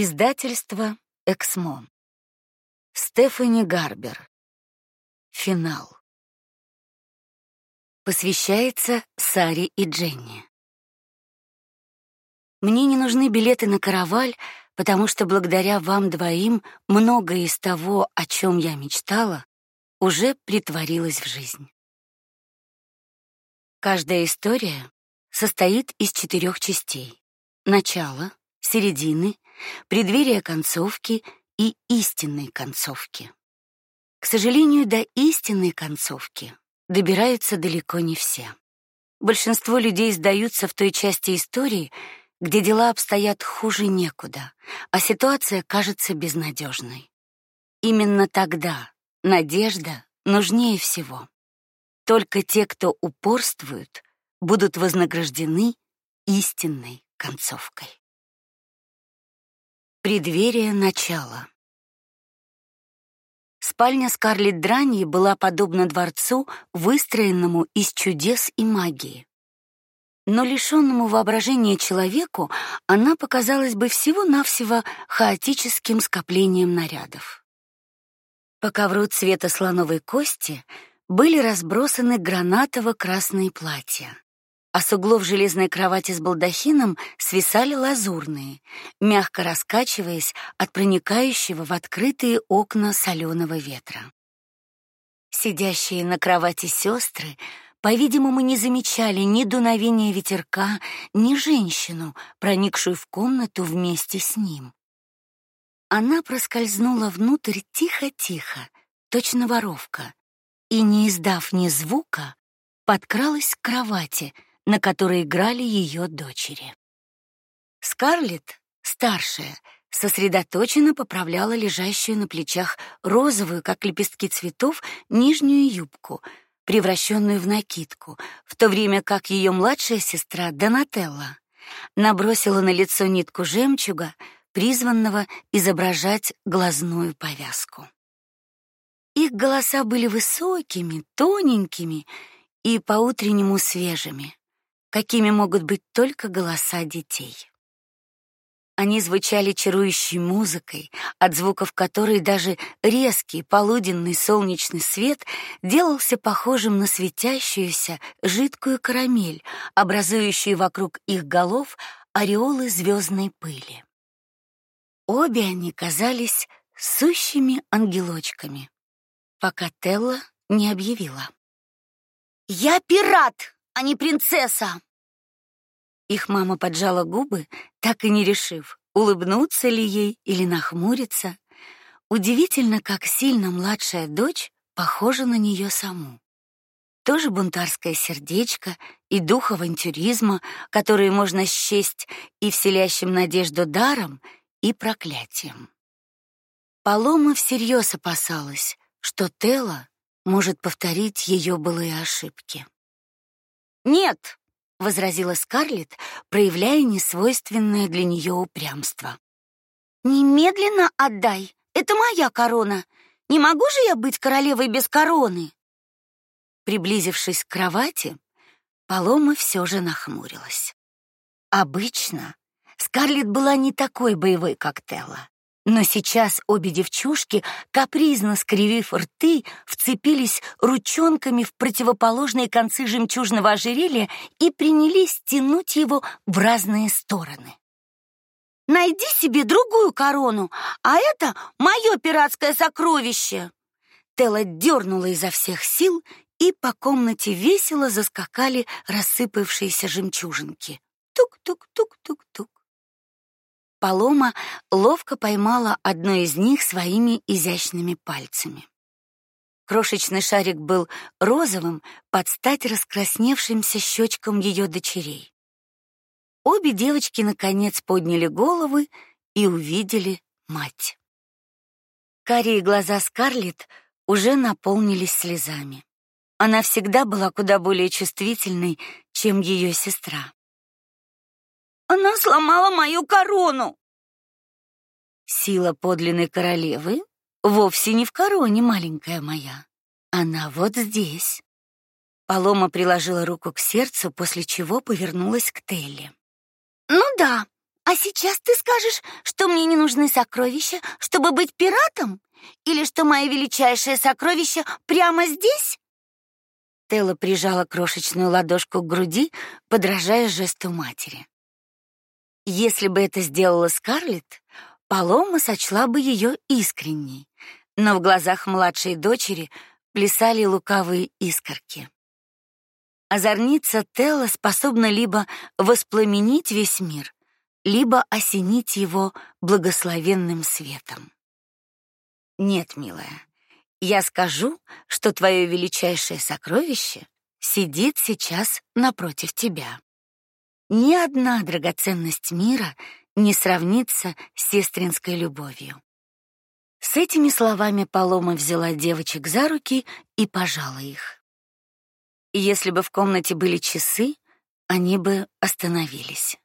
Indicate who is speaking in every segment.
Speaker 1: Издательство Эксмо. Стефани Гарбер. Финал. Посвящается Саре и Дженни. Мне не нужны билеты на караваль, потому что благодаря вам двоим многое из того, о чем я мечтала, уже притворилось в жизнь. Каждая история состоит из четырех частей: начала, середины, преддверия концовки и истинной концовки. К сожалению, до истинной концовки добираются далеко не все. Большинство людей сдаются в той части истории, где дела обстоят хуже некуда, а ситуация кажется безнадежной. Именно тогда надежда нужнее всего. Только те, кто упорствуют, будут вознаграждены истинной концовкой. Преддверие начала. Спальня Скарлетт Драньи была подобна дворцу, выстроенному из чудес и магии. Но лишенному воображения человеку она показалась бы всего-навсего хаотическим скоплением нарядов. По ковру цвета слоновой кости были разбросаны гранатово-красные платья а с углов железной кровати с балдахином свисали лазурные, мягко раскачиваясь от проникающего в открытые окна соленого ветра. Сидящие на кровати сестры, по-видимому, не замечали ни дуновения ветерка, ни женщину, проникшую в комнату вместе с ним. Она проскользнула внутрь тихо-тихо, точно воровка, и не издав ни звука, подкралась к кровати, на которой играли ее дочери. Скарлетт, старшая, сосредоточенно поправляла лежащую на плечах розовую, как лепестки цветов, нижнюю юбку, превращенную в накидку, в то время как ее младшая сестра Донателла набросила на лицо нитку жемчуга, призванного изображать глазную повязку. Их голоса были высокими, тоненькими и по-утреннему свежими какими могут быть только голоса детей. Они звучали чарующей музыкой, от звуков которой даже резкий полуденный солнечный свет делался похожим на светящуюся жидкую карамель, образующую вокруг их голов ореолы звездной пыли. Обе они казались сущими ангелочками, пока Телла не объявила: "Я пират!" А не принцесса. Их мама поджала губы, так и не решив, улыбнуться ли ей или нахмуриться. Удивительно, как сильно младшая дочь похожа на нее саму. Тоже бунтарское сердечко и дух авантюризма, которые можно счесть и вселящим надежду даром, и проклятием. Палома всерьез опасалась, что Тела может повторить ее былые ошибки. Нет, возразила Скарлетт, проявляя несвойственное для нее упрямство. Немедленно отдай. Это моя корона. Не могу же я быть королевой без короны. Приблизившись к кровати, Палома все же нахмурилась. Обычно Скарлетт была не такой боевой, как Телла. Но сейчас обе девчушки, капризно скривив рты, вцепились ручонками в противоположные концы жемчужного ожерелья и принялись тянуть его в разные стороны. Найди себе другую корону, а это мое пиратское сокровище. Тела дернула изо всех сил, и по комнате весело заскакали рассыпавшиеся жемчужинки. Тук-тук-тук-тук-тук. Палома ловко поймала одну из них своими изящными пальцами. Крошечный шарик был розовым под стать раскрасневшимся щечкам ее дочерей. Обе девочки наконец подняли головы и увидели мать. Карие глаза Скарлетт уже наполнились слезами. Она всегда была куда более чувствительной, чем ее сестра. Она сломала мою корону. Сила подлинной королевы вовсе не в короне, маленькая моя. Она вот здесь. Палома приложила руку к сердцу, после чего повернулась к Телли. Ну да, А сейчас ты скажешь, что мне не нужны сокровища, чтобы быть пиратом, или что мое величайшее сокровище прямо здесь? Телла прижала крошечную ладошку к груди, подражая жесту матери. Если бы это сделала Скарлетт, Палома сочла бы ее искренней, но в глазах младшей дочери плясали лукавые искорки. Озорница Телла способна либо воспламенить весь мир, либо осенить его благословенным светом. Нет, милая, я скажу, что твое величайшее сокровище сидит сейчас напротив тебя. Ни одна драгоценность мира не сравнится с сестринской любовью. С этими словами Палома взяла девочек за руки и пожала их. Если бы в комнате были часы, они бы остановились.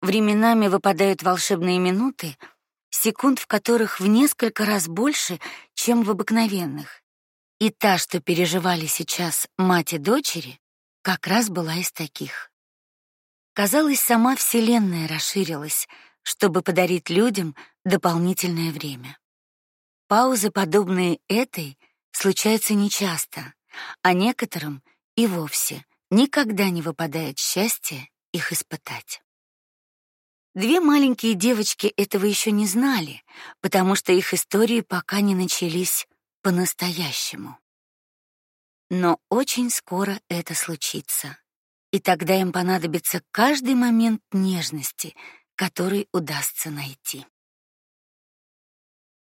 Speaker 1: Временами выпадают волшебные минуты, секунд в которых в несколько раз больше, чем в обыкновенных. И та, что переживали сейчас мать и дочери, как раз была из таких. Казалось, сама вселенная расширилась, чтобы подарить людям дополнительное время. Паузы, подобные этой, случаются нечасто, а некоторым и вовсе никогда не выпадает счастье их испытать. Две маленькие девочки этого еще не знали, потому что их истории пока не начались по-настоящему. Но очень скоро это случится, и тогда им понадобится каждый момент нежности, который удастся найти.